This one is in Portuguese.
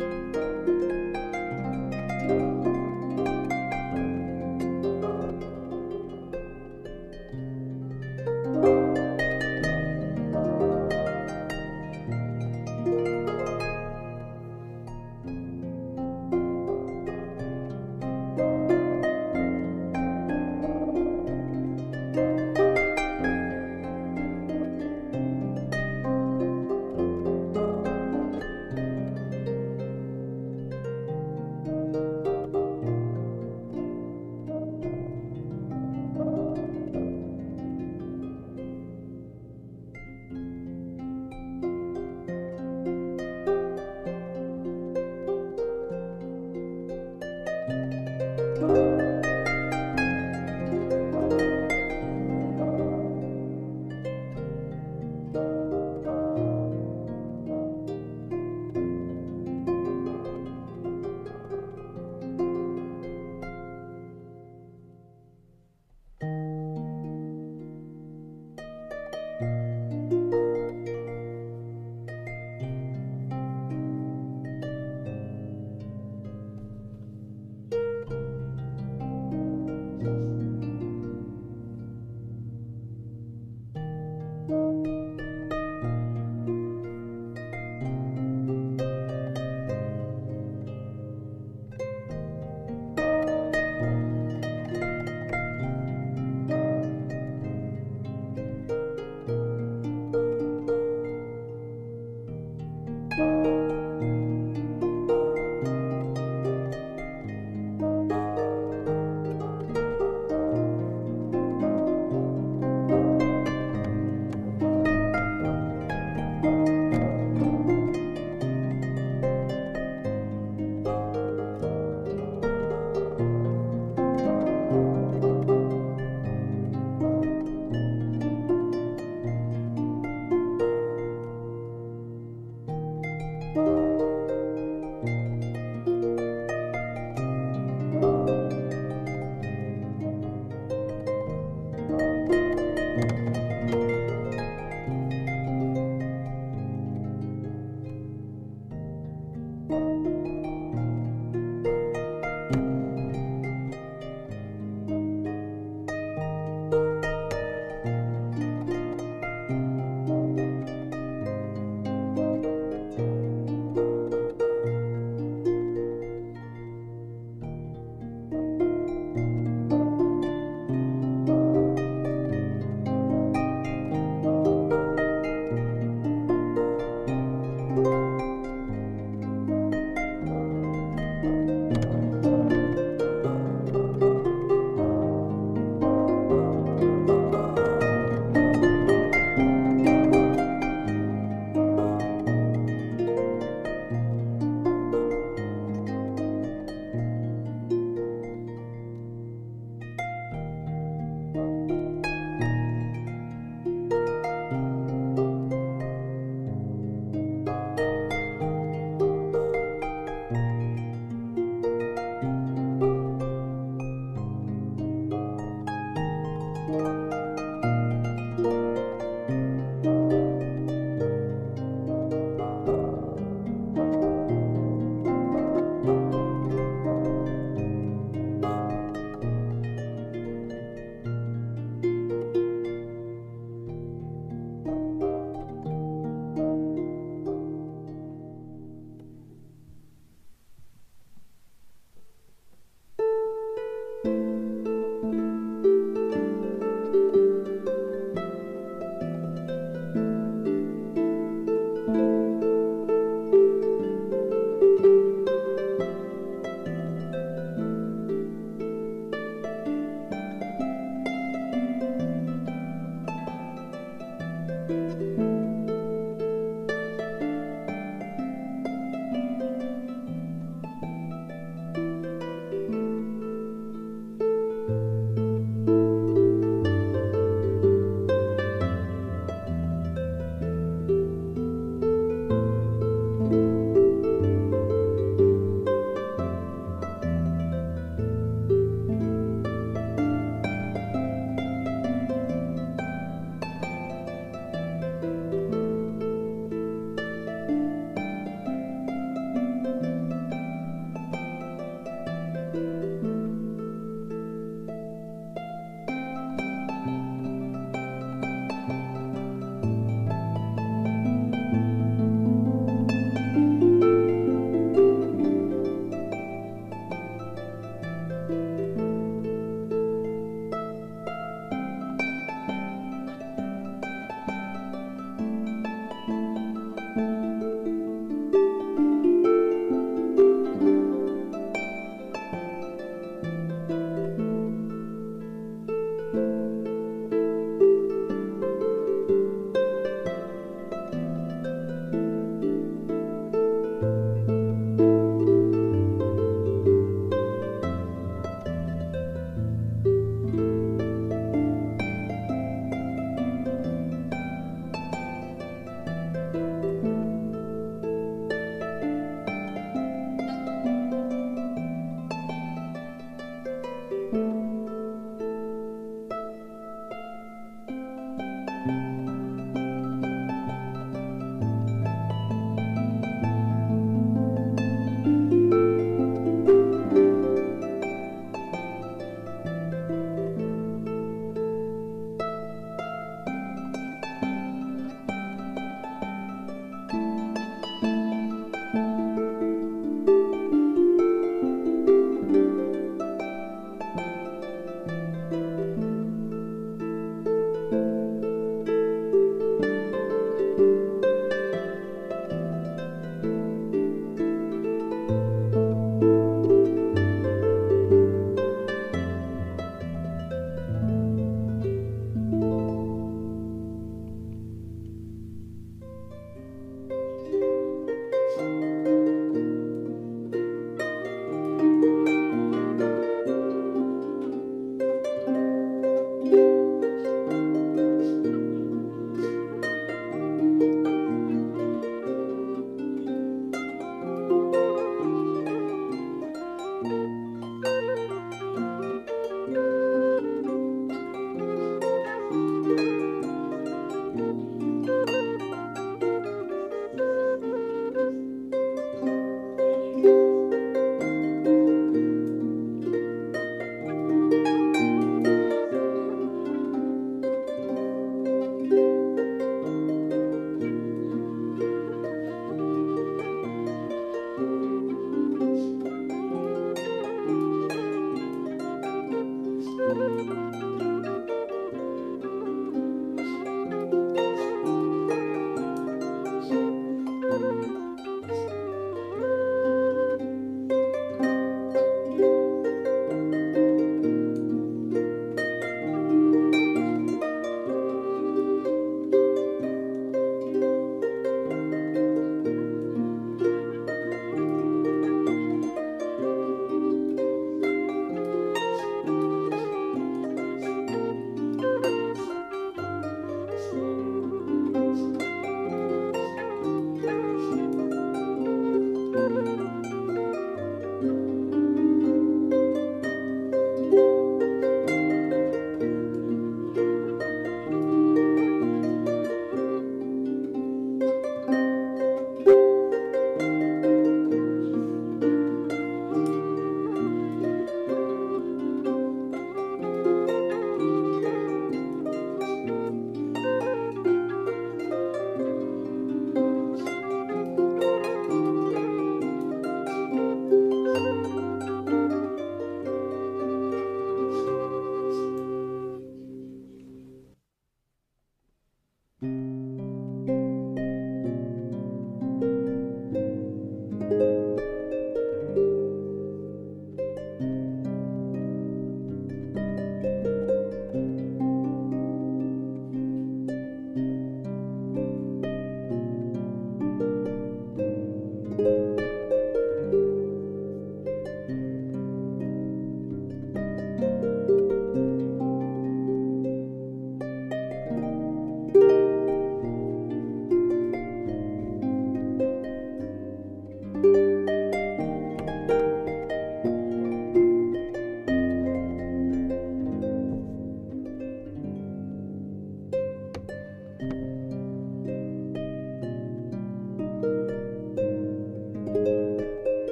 Música